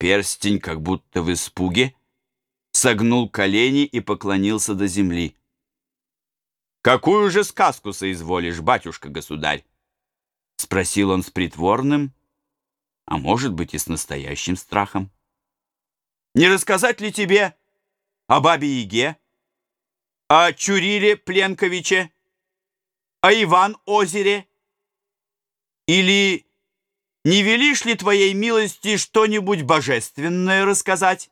Перстень, как будто в испуге, согнул колени и поклонился до земли. «Какую же сказку соизволишь, батюшка-государь?» — спросил он с притворным, а может быть и с настоящим страхом. «Не рассказать ли тебе о бабе-яге, о Чуриле Пленковиче, о Иван-озере? Или не велишь ли твоей милости что-нибудь божественное рассказать?»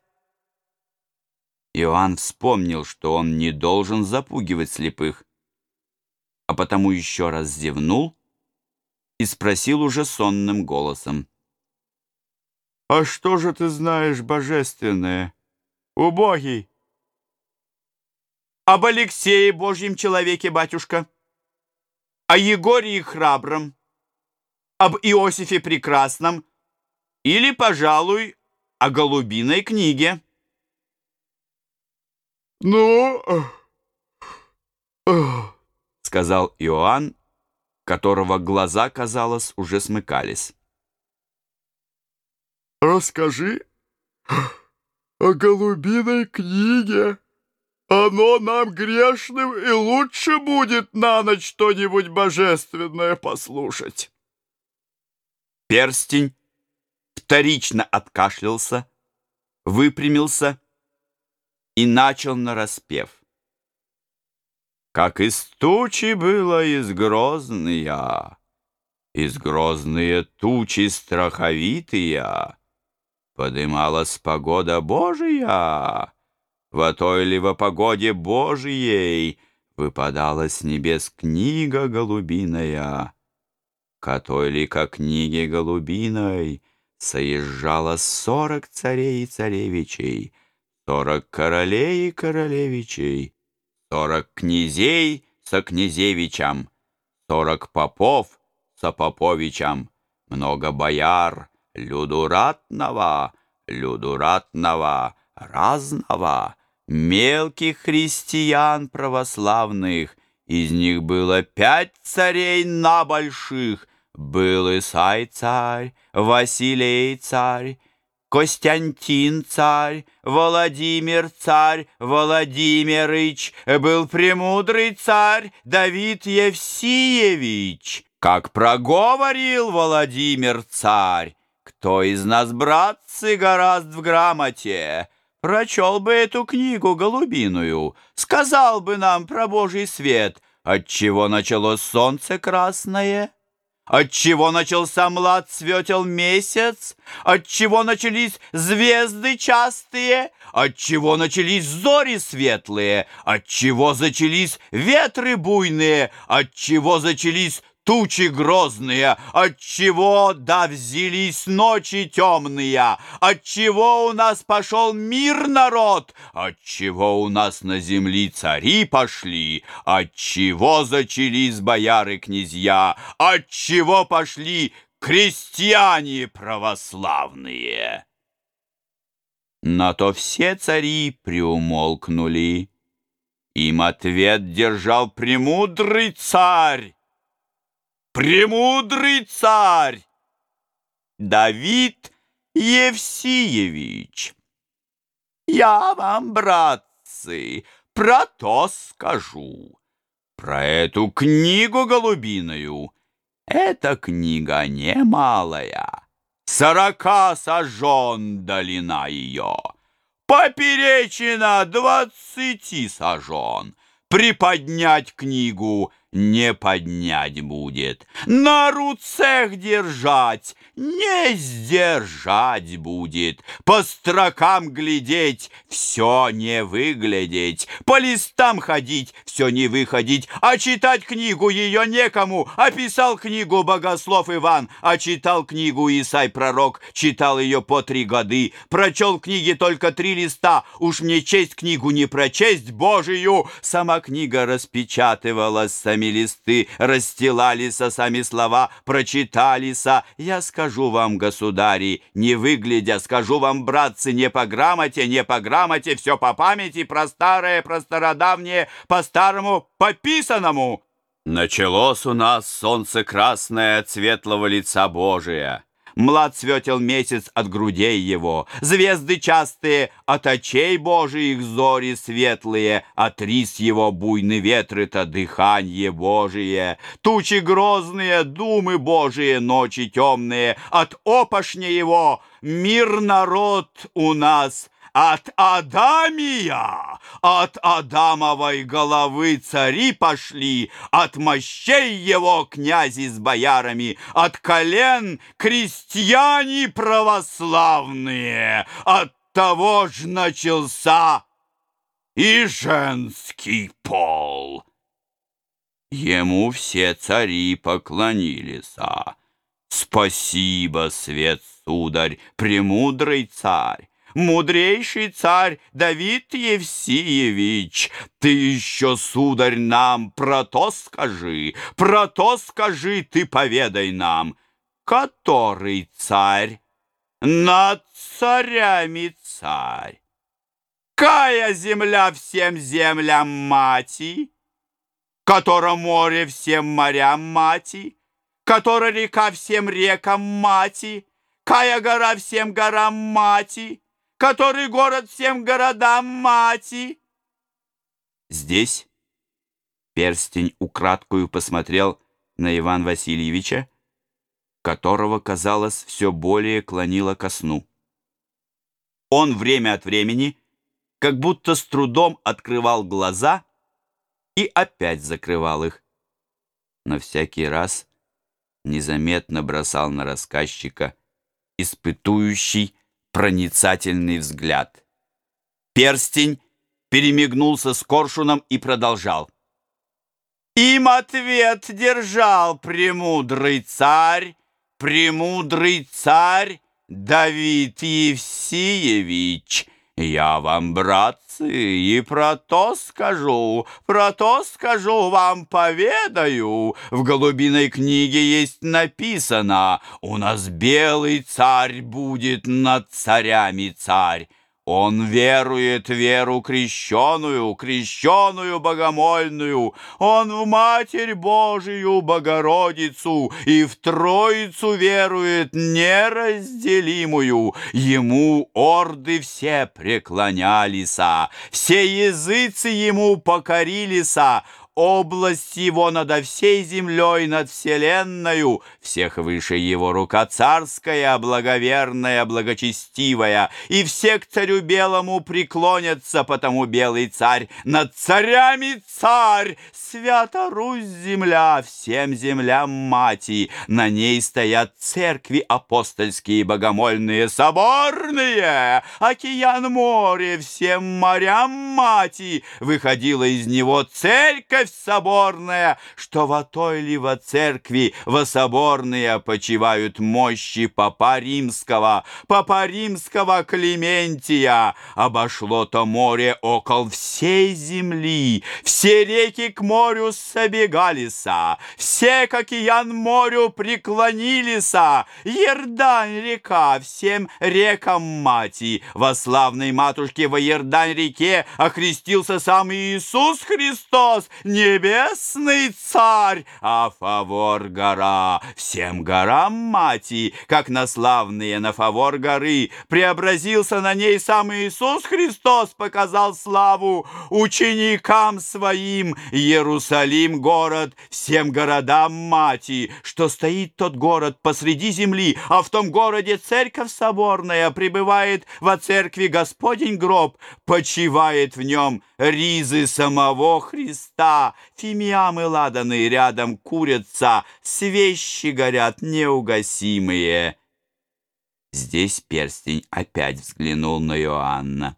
Иоанн вспомнил, что он не должен запугивать слепых, а потому еще раз зевнул и спросил уже сонным голосом. «А что же ты знаешь божественное, убогий?» «Об Алексее, Божьем человеке, батюшка, о Егории Храбром, об Иосифе Прекрасном или, пожалуй, о Голубиной книге». «Ну...» сказал Иоанн, которого глаза, казалось, уже смыкались. «Расскажи о голубиной книге. Оно нам грешным и лучше будет на ночь что-нибудь божественное послушать». Перстень вторично откашлялся, выпрямился и начал нараспев. Как из тучи было из грозные, из грозные тучи страховитые, подымалась погода Божия, во той ли во погоде Божией выпадала с небес книга голубиная, которой ли ко книге голубиной соезжало сорок царей и царевичей, сорок королей и королевичей, Сорок князей со князевичам, Сорок попов со поповичам, Много бояр, люду ратного, Люду ратного, разного, Мелких христиан православных, Из них было пять царей на больших, Был Исай царь, Василий царь, Костянтин царь, Владимир царь, Владимирыч, был премудрый царь Давид Евсеевич. Как проговорил Владимир царь, кто из нас, братцы, гораздо в грамоте, прочел бы эту книгу голубиную, сказал бы нам про Божий свет, отчего началось солнце красное. Отчего начался млад светел месяц? Отчего начались звезды частые? Отчего начались зори светлые? Отчего зачались ветры буйные? Отчего зачались тучи грозные, отчего да взялись ночи темные, отчего у нас пошел мир народ, отчего у нас на земли цари пошли, отчего зачались бояры князья, отчего пошли крестьяне православные. На то все цари приумолкнули. Им ответ держал премудрый царь, премудрый царь Давид Евсеевич. Я вам, братцы, про то скажу, про эту книгу голубиную. Эта книга немалая, сорока сажен долина ее, поперечина двадцати сажен. Приподнять книгу не поднять будет, на руцех держать не сдержать будет, по строкам глядеть все не выглядеть, по листам ходить все не выходить, а читать книгу ее некому, а писал книгу богослов Иван, а читал книгу Исай пророк, читал ее по три годы, прочел книги только три листа, уж мне честь книгу не прочесть Божию, сама книга распечатывалась сами листы, расстилались сами слова, прочитались. Я скажу вам, государи, не выглядя, скажу вам, братцы, не по грамоте, не по грамоте, все по памяти, про старое, про стародавнее, по старому, по писанному. Началось у нас солнце красное от светлого лица Божия. Млад светел месяц от грудей его, Звезды частые от очей Божиих зори светлые, От рис его буйны ветры-то дыханье Божие. Тучи грозные, думы Божие, ночи темные, От опошня его мир народ у нас — от Адамия, от Адамовой головы цари пошли, от мощей его князи с боярами, от колен крестьяне православные, от того ж начался и женский пол. Ему все цари поклонились. Спасибо, свет сударь, премудрый царь мудрейший царь Давид Евсеевич, ты еще, сударь, нам про то скажи, про то скажи, ты поведай нам, который царь? Над царями царь? Кая земля всем землям мати, которая море всем морям мати, которая река всем рекам мати, Кая гора всем горам мати, который город всем городам мати. Здесь перстень украдкую посмотрел на Иван Васильевича, которого, казалось, все более клонило ко сну. Он время от времени как будто с трудом открывал глаза и опять закрывал их. Но всякий раз незаметно бросал на рассказчика испытующий проницательный взгляд. Перстень перемигнулся с коршуном и продолжал. Им ответ держал премудрый царь, премудрый царь Давид Евсеевич. Я вам, братцы, и про то скажу, про то скажу, вам поведаю. В голубиной книге есть написано, у нас белый царь будет над царями царь. Он верует веру крещеную, крещеную богомольную. Он в Матерь Божию Богородицу и в Троицу верует неразделимую. Ему орды все преклонялися, все языцы ему покорилися, область его над всей землей, над вселенною, всех выше его рука царская, благоверная, благочестивая, и все к царю белому преклонятся, потому белый царь над царями царь, свята Русь земля, всем землям мати, на ней стоят церкви апостольские, богомольные, соборные, океан море, всем морям мати, выходила из него церковь, церковь соборная, что во той ли во церкви во соборные почивают мощи Папа Римского, Папа Римского Клементия. Обошло то море около всей земли, все реки к морю собегалися, все к океан морю преклонилися, Ердань река всем рекам мати, во славной матушке во Ердань реке окрестился сам Иисус Христос, небесный царь, а фавор гора, всем горам мати, как на славные на фавор горы, преобразился на ней сам Иисус Христос, показал славу ученикам своим, Иерусалим город, всем городам мати, что стоит тот город посреди земли, а в том городе церковь соборная, пребывает во церкви Господень гроб, почивает в нем ризы самого Христа, фимиамы ладаны рядом курятся, свещи горят неугасимые. Здесь перстень опять взглянул на Иоанна.